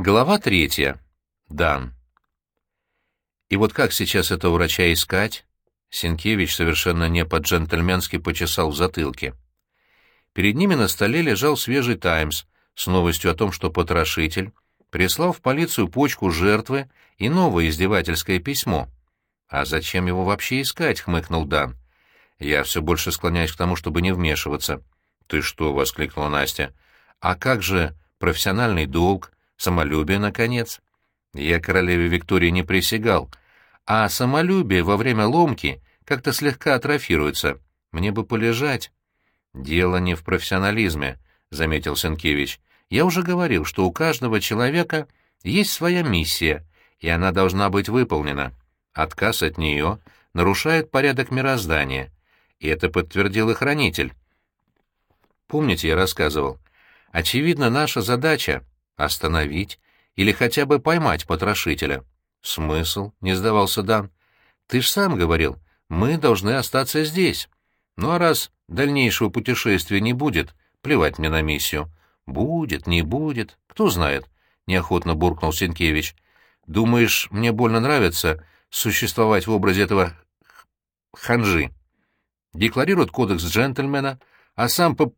Глава третья. Дан. И вот как сейчас этого врача искать? Сенкевич совершенно не по-джентльменски почесал в затылке. Перед ними на столе лежал свежий «Таймс» с новостью о том, что потрошитель прислал в полицию почку жертвы и новое издевательское письмо. «А зачем его вообще искать?» — хмыкнул Дан. «Я все больше склоняюсь к тому, чтобы не вмешиваться». «Ты что?» — воскликнула Настя. «А как же профессиональный долг?» Самолюбие, наконец. Я королеве Виктории не присягал, а самолюбие во время ломки как-то слегка атрофируется. Мне бы полежать. Дело не в профессионализме, — заметил Сенкевич. Я уже говорил, что у каждого человека есть своя миссия, и она должна быть выполнена. Отказ от нее нарушает порядок мироздания, и это подтвердил и хранитель. Помните, я рассказывал? Очевидно, наша задача Остановить или хотя бы поймать потрошителя. Смысл? Не сдавался Дан. Ты ж сам говорил, мы должны остаться здесь. Ну а раз дальнейшего путешествия не будет, плевать мне на миссию. Будет, не будет, кто знает, неохотно буркнул Сенкевич. Думаешь, мне больно нравится существовать в образе этого ханжи? Декларирует кодекс джентльмена, а сам по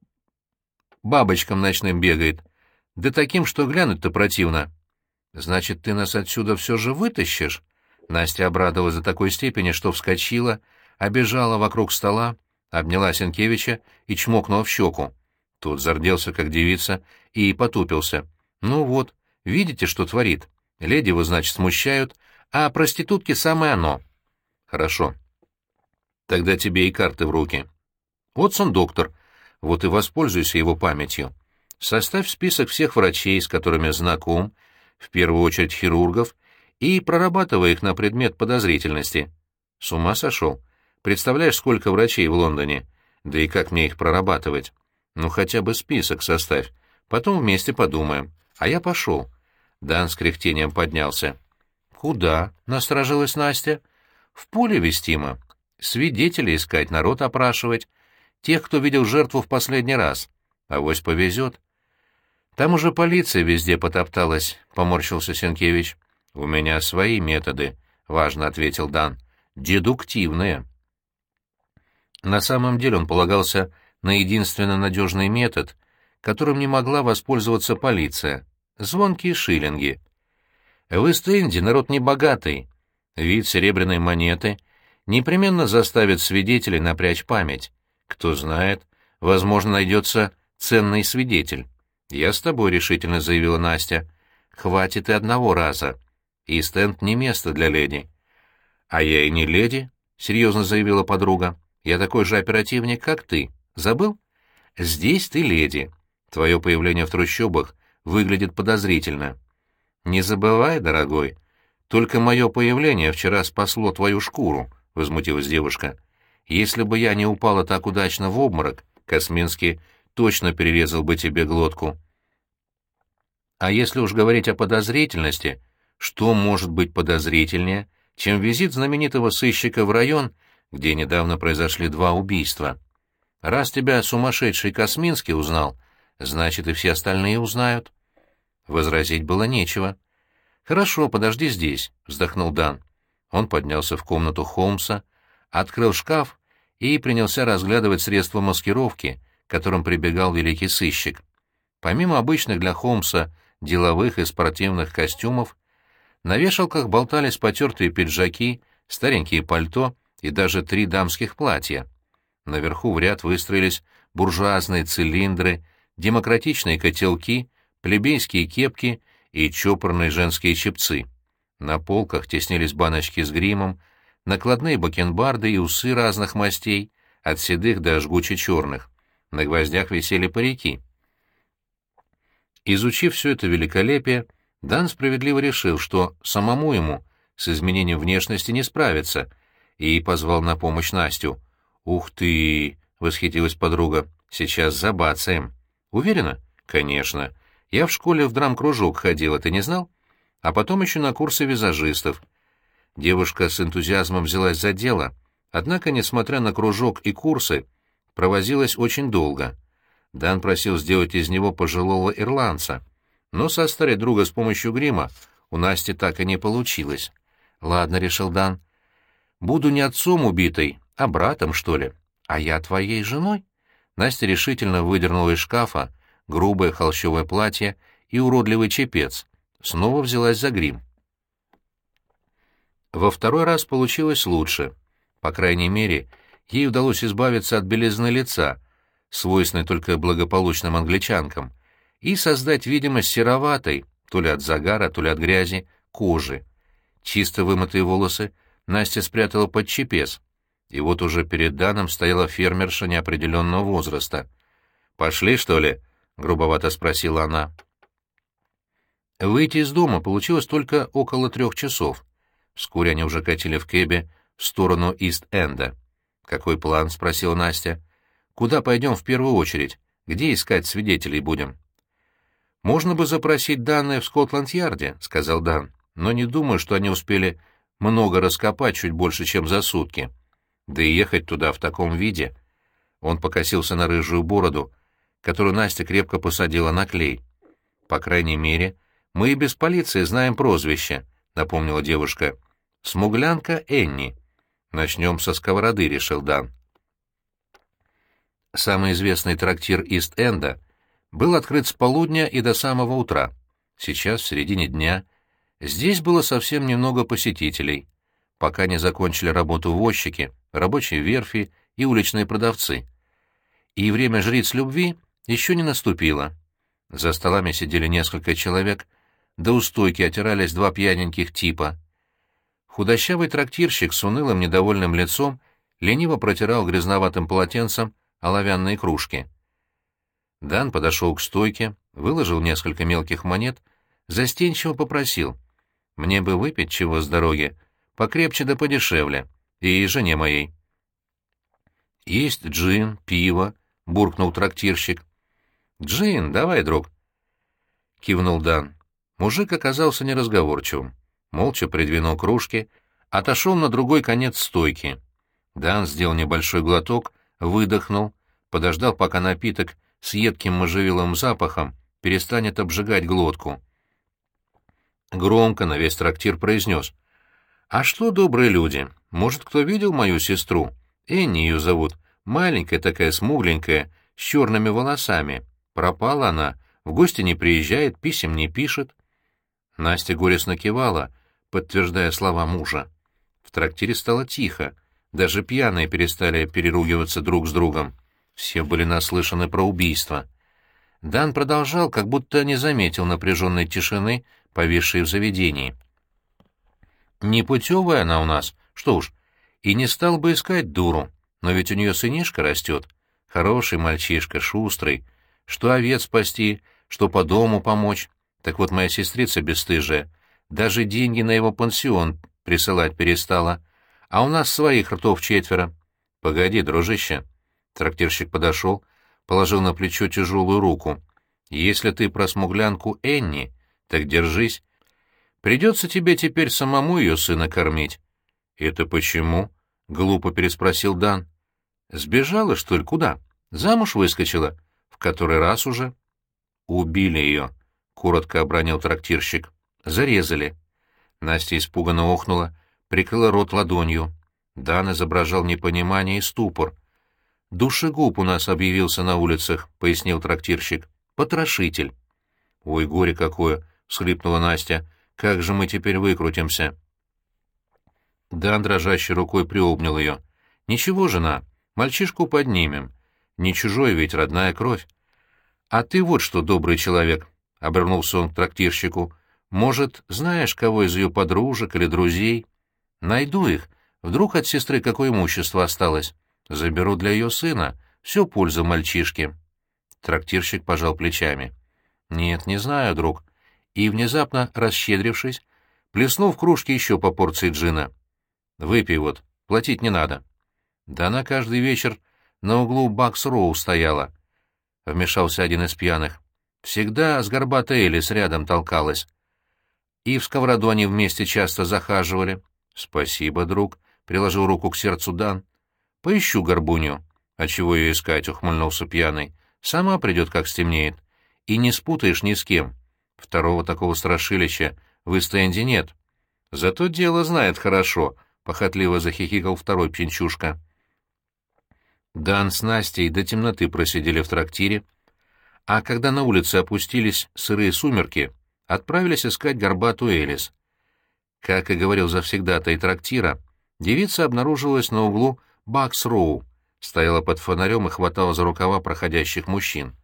бабочкам ночным бегает. Да таким, что глянуть-то противно. Значит, ты нас отсюда все же вытащишь? Настя обрадовалась до такой степени, что вскочила, обежала вокруг стола, обняла Сенкевича и чмокнула в щеку. Тот зарделся, как девица, и потупился. Ну вот, видите, что творит? Леди его, значит, смущают, а проститутки самое оно. Хорошо. Тогда тебе и карты в руки. Вот он доктор, вот и воспользуйся его памятью. Составь список всех врачей, с которыми знаком, в первую очередь хирургов, и прорабатывай их на предмет подозрительности. С ума сошел? Представляешь, сколько врачей в Лондоне? Да и как мне их прорабатывать? Ну, хотя бы список составь. Потом вместе подумаем. А я пошел. Дан с кряхтением поднялся. «Куда?» — насторожилась Настя. «В поле вестимо. Свидетелей искать, народ опрашивать. Тех, кто видел жертву в последний раз. Авось повезет. Там уже полиция везде потопталась, — поморщился Сенкевич. — У меня свои методы, — важно ответил Дан. — Дедуктивные. На самом деле он полагался на единственно надежный метод, которым не могла воспользоваться полиция — звонкие шиллинги. В Ист-Энде народ небогатый. Вид серебряной монеты непременно заставит свидетелей напрячь память. Кто знает, возможно, найдется ценный свидетель. «Я с тобой», — решительно заявила Настя. «Хватит и одного раза. И стенд не место для леди». «А я и не леди», — серьезно заявила подруга. «Я такой же оперативник, как ты. Забыл? Здесь ты леди. Твое появление в трущобах выглядит подозрительно. Не забывай, дорогой, только мое появление вчера спасло твою шкуру», — возмутилась девушка. «Если бы я не упала так удачно в обморок, Косминский точно перерезал бы тебе глотку. А если уж говорить о подозрительности, что может быть подозрительнее, чем визит знаменитого сыщика в район, где недавно произошли два убийства? Раз тебя сумасшедший Косминский узнал, значит и все остальные узнают. Возразить было нечего. «Хорошо, подожди здесь», — вздохнул Дан. Он поднялся в комнату Холмса, открыл шкаф и принялся разглядывать средства маскировки, которым прибегал великий сыщик. Помимо обычных для Холмса деловых и спортивных костюмов, на вешалках болтались потертые пиджаки, старенькие пальто и даже три дамских платья. Наверху в ряд выстроились буржуазные цилиндры, демократичные котелки, плебейские кепки и чопорные женские чепцы. На полках теснились баночки с гримом, накладные бакенбарды и усы разных мастей, от седых до жгуче черных на гвоздях висели парики. Изучив все это великолепие, Дан справедливо решил, что самому ему с изменением внешности не справиться, и позвал на помощь Настю. «Ух ты!» — восхитилась подруга. «Сейчас забацаем». «Уверена?» «Конечно. Я в школе в драм-кружок ходила, ты не знал? А потом еще на курсы визажистов». Девушка с энтузиазмом взялась за дело, однако, несмотря на кружок и курсы, провозилась очень долго. Дан просил сделать из него пожилого ирландца. но состарить друга с помощью грима у Насти так и не получилось. «Ладно», — решил Дан. «Буду не отцом убитой, а братом, что ли. А я твоей женой?» Настя решительно выдернула из шкафа грубое холщовое платье и уродливый чепец. Снова взялась за грим. Во второй раз получилось лучше. По крайней мере, ей удалось избавиться от белизны лица, свойственной только благополучным англичанкам, и создать видимость сероватой, то ли от загара, то ли от грязи, кожи. Чисто вымытые волосы Настя спрятала под чепец, и вот уже перед Даном стояла фермерша неопределенного возраста. «Пошли, что ли?» — грубовато спросила она. Выйти из дома получилось только около трех часов. Вскоре они уже катили в кэбе в сторону Ист-Энда. «Какой план?» — спросила Настя. «Куда пойдем в первую очередь? Где искать свидетелей будем?» «Можно бы запросить данные в Скотланд-Ярде», — сказал Дан, «но не думаю, что они успели много раскопать чуть больше, чем за сутки. Да и ехать туда в таком виде...» Он покосился на рыжую бороду, которую Настя крепко посадила на клей. «По крайней мере, мы и без полиции знаем прозвище», — напомнила девушка. «Смуглянка Энни». «Начнем со сковороды», — решил Дан. Самый известный трактир Ист-Энда был открыт с полудня и до самого утра. Сейчас, в середине дня, здесь было совсем немного посетителей, пока не закончили работу возчики, рабочие верфи и уличные продавцы. И время жриц любви еще не наступило. За столами сидели несколько человек — до устойки отирались два пьяненьких типа. Худощавый трактирщик с унылым недовольным лицом лениво протирал грязноватым полотенцем оловянные кружки. Дан подошел к стойке, выложил несколько мелких монет, застенчиво попросил. «Мне бы выпить чего с дороги, покрепче да подешевле, и жене моей». «Есть джин, пиво», — буркнул трактирщик. «Джин, давай, друг», — кивнул Дан. Мужик оказался неразговорчивым, молча придвинул кружки, отошел на другой конец стойки. Дан сделал небольшой глоток, выдохнул, подождал, пока напиток с едким можжевелым запахом перестанет обжигать глотку. Громко на весь трактир произнес. «А что, добрые люди, может, кто видел мою сестру? Энни ее зовут, маленькая такая, смугленькая, с черными волосами. Пропала она, в гости не приезжает, писем не пишет». Настя горестно кивала, подтверждая слова мужа. В трактире стало тихо, даже пьяные перестали переругиваться друг с другом. Все были наслышаны про убийство. Дан продолжал, как будто не заметил напряженной тишины, повисшей в заведении. «Непутевая она у нас, что уж, и не стал бы искать дуру, но ведь у нее сынишка растет. Хороший мальчишка, шустрый, что овец спасти, что по дому помочь. Так вот, моя сестрица бесстыжая даже деньги на его пансион присылать перестала, а у нас своих ртов четверо. Погоди, дружище. Трактирщик подошел, положил на плечо тяжелую руку. Если ты про смуглянку Энни, так держись. Придется тебе теперь самому ее сына кормить. Это почему? Глупо переспросил Дан. Сбежала, что ли, куда? Замуж выскочила? В который раз уже? Убили ее коротко обронил трактирщик. «Зарезали». Настя испуганно охнула, прикрыла рот ладонью. Дан изображал непонимание и ступор. «Душегуб у нас объявился на улицах», — пояснил трактирщик. «Потрошитель». «Ой, горе какое!» — всхлипнула Настя. «Как же мы теперь выкрутимся?» Дан дрожащей рукой приобнял ее. «Ничего, жена, мальчишку поднимем. Не чужой ведь родная кровь. А ты вот что, добрый человек, — обернулся он к трактирщику. «Может, знаешь кого из ее подружек или друзей? Найду их. Вдруг от сестры какое имущество осталось. Заберу для ее сына. Все польза мальчишке». Трактирщик пожал плечами. «Нет, не знаю, друг». И, внезапно расщедрившись, плеснул в кружке еще по порции джина. «Выпей вот, платить не надо». «Да она каждый вечер на углу Бакс-Роу стояла», — вмешался один из пьяных. Всегда с горбатой Элис рядом толкалась. И в сковороду они вместе часто захаживали. — Спасибо, друг, — приложил руку к сердцу Дан. — Поищу горбуню. — А чего ее искать? — ухмыльнулся пьяный. — Сама придет, как стемнеет. И не спутаешь ни с кем. Второго такого страшилища в Истенде нет. Зато дело знает хорошо, — похотливо захихикал второй пьянчушка. Дан с Настей до темноты просидели в трактире, а когда на улице опустились сырые сумерки, отправились искать горбатую Элис. Как и говорил завсегдата и трактира, девица обнаружилась на углу Бакс-Роу, стояла под фонарем и хватала за рукава проходящих мужчин.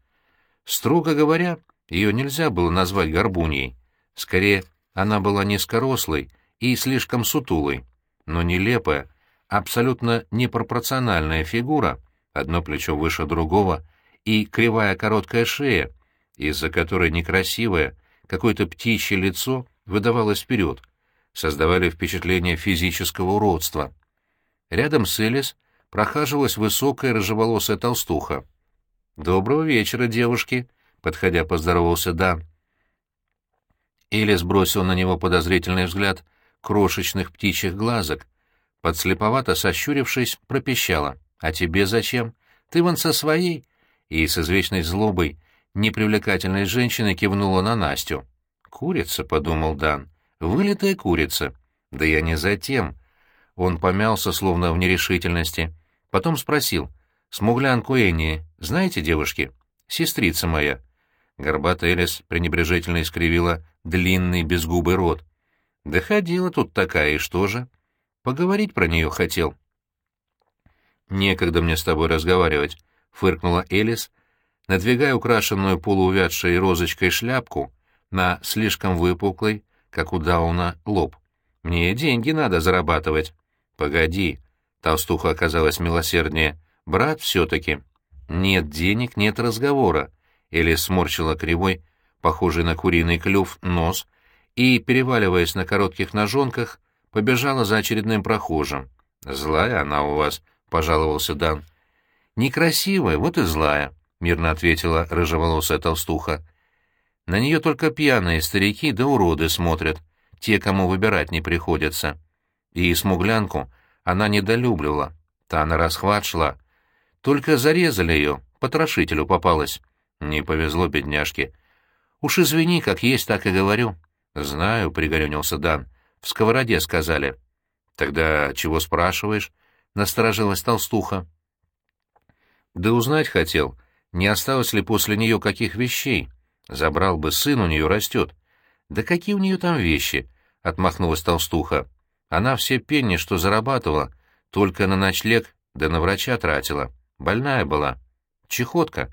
Строго говоря, ее нельзя было назвать горбуньей. Скорее, она была низкорослой и слишком сутулой, но нелепая, абсолютно непропорциональная фигура, одно плечо выше другого и кривая короткая шея, из-за которой некрасивое, какое-то птичье лицо выдавалось вперед, создавали впечатление физического уродства. Рядом с Элис прохаживалась высокая рыжеволосая толстуха. «Доброго вечера, девушки!» — подходя, поздоровался Дан. Элис бросил на него подозрительный взгляд крошечных птичьих глазок, подслеповато сощурившись, пропищала. «А тебе зачем? Ты вон со своей!» И с извечной злобой непривлекательной женщиной кивнула на Настю. «Курица», — подумал Дан, — «вылитая курица». «Да я не затем». Он помялся, словно в нерешительности. Потом спросил. «Смуглянку Энни, знаете, девушки? Сестрица моя». Горбатая Элис пренебрежительно искривила длинный безгубый рот. «Да ходила тут такая, и что же?» «Поговорить про нее хотел». «Некогда мне с тобой разговаривать», — фыркнула Элис, надвигая украшенную полуувядшей розочкой шляпку на слишком выпуклый, как у Дауна, лоб. «Мне деньги надо зарабатывать». «Погоди», — толстуха оказалась милосерднее, — «брат все-таки». «Нет денег, нет разговора», — Элис сморщила кривой, похожий на куриный клюв, нос, и, переваливаясь на коротких ножонках, побежала за очередным прохожим. «Злая она у вас», — пожаловался Дан. «Некрасивая, вот и злая», — мирно ответила рыжеволосая толстуха. «На нее только пьяные старики да уроды смотрят, те, кому выбирать не приходится. И смуглянку она недолюбливала, та на расхват шла. Только зарезали ее, потрошителю попалась. Не повезло бедняжке. Уж извини, как есть, так и говорю». «Знаю», — пригорюнился Дан. «В сковороде сказали». «Тогда чего спрашиваешь?» — насторожилась толстуха. «Да узнать хотел, не осталось ли после нее каких вещей. Забрал бы сын, у нее растет». «Да какие у нее там вещи?» — отмахнулась толстуха. «Она все пенни, что зарабатывала, только на ночлег да на врача тратила. Больная была. Чехотка».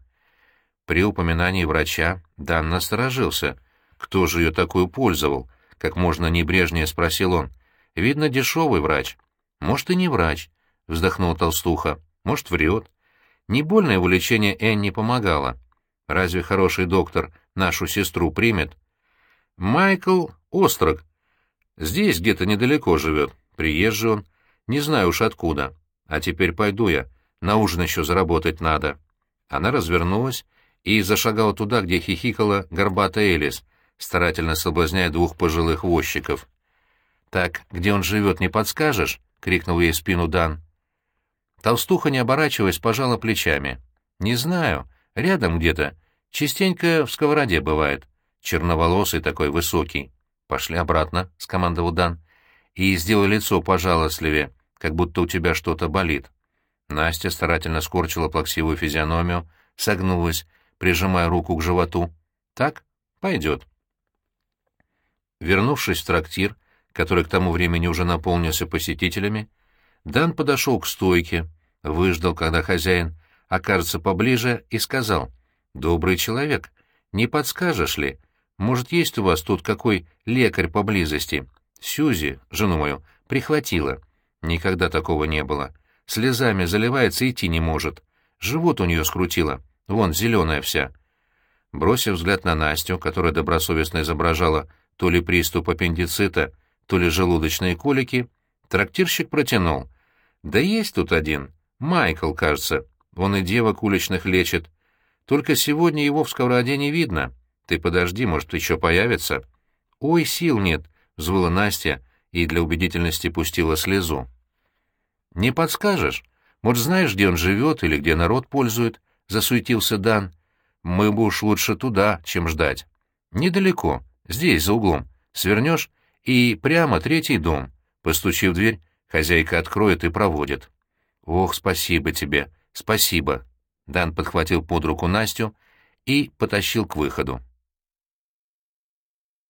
При упоминании врача Дан насторожился — кто же ее такую пользовал? Как можно небрежнее спросил он. Видно, дешевый врач. Может, и не врач, вздохнула толстуха. Может, врет. Не больно его лечение Энни помогало. Разве хороший доктор нашу сестру примет? Майкл Острог. Здесь где-то недалеко живет. Приезжий он. Не знаю уж откуда. А теперь пойду я. На ужин еще заработать надо. Она развернулась и зашагала туда, где хихикала горбатая Элис, старательно соблазняя двух пожилых возчиков. «Так, где он живет, не подскажешь?» — крикнул ей спину Дан. Толстуха, не оборачиваясь, пожала плечами. «Не знаю. Рядом где-то. Частенько в сковороде бывает. Черноволосый такой, высокий. Пошли обратно», — скомандовал Дан. «И сделай лицо пожалостливее, как будто у тебя что-то болит». Настя старательно скорчила плаксивую физиономию, согнулась, прижимая руку к животу. «Так? Пойдет». Вернувшись в трактир, который к тому времени уже наполнился посетителями, Дан подошел к стойке, выждал, когда хозяин окажется поближе, и сказал, «Добрый человек, не подскажешь ли, может, есть у вас тут какой лекарь поблизости? Сюзи, жену мою, прихватила. Никогда такого не было. Слезами заливается, идти не может. Живот у нее скрутило, вон, зеленая вся». Бросив взгляд на Настю, которая добросовестно изображала то ли приступ аппендицита, то ли желудочные колики, трактирщик протянул. «Да есть тут один. Майкл, кажется. Он и девок уличных лечит. Только сегодня его в сковороде не видно. Ты подожди, может, еще появится». «Ой, сил нет», — взвыла Настя и для убедительности пустила слезу. «Не подскажешь? Может, знаешь, где он живет или где народ пользует?» — засуетился Дан. «Мы бы уж лучше туда, чем ждать». «Недалеко, здесь, за углом. Свернешь, и прямо третий дом. Постучи в дверь, хозяйка откроет и проводит». «Ох, спасибо тебе, спасибо!» Дан подхватил под руку Настю и потащил к выходу.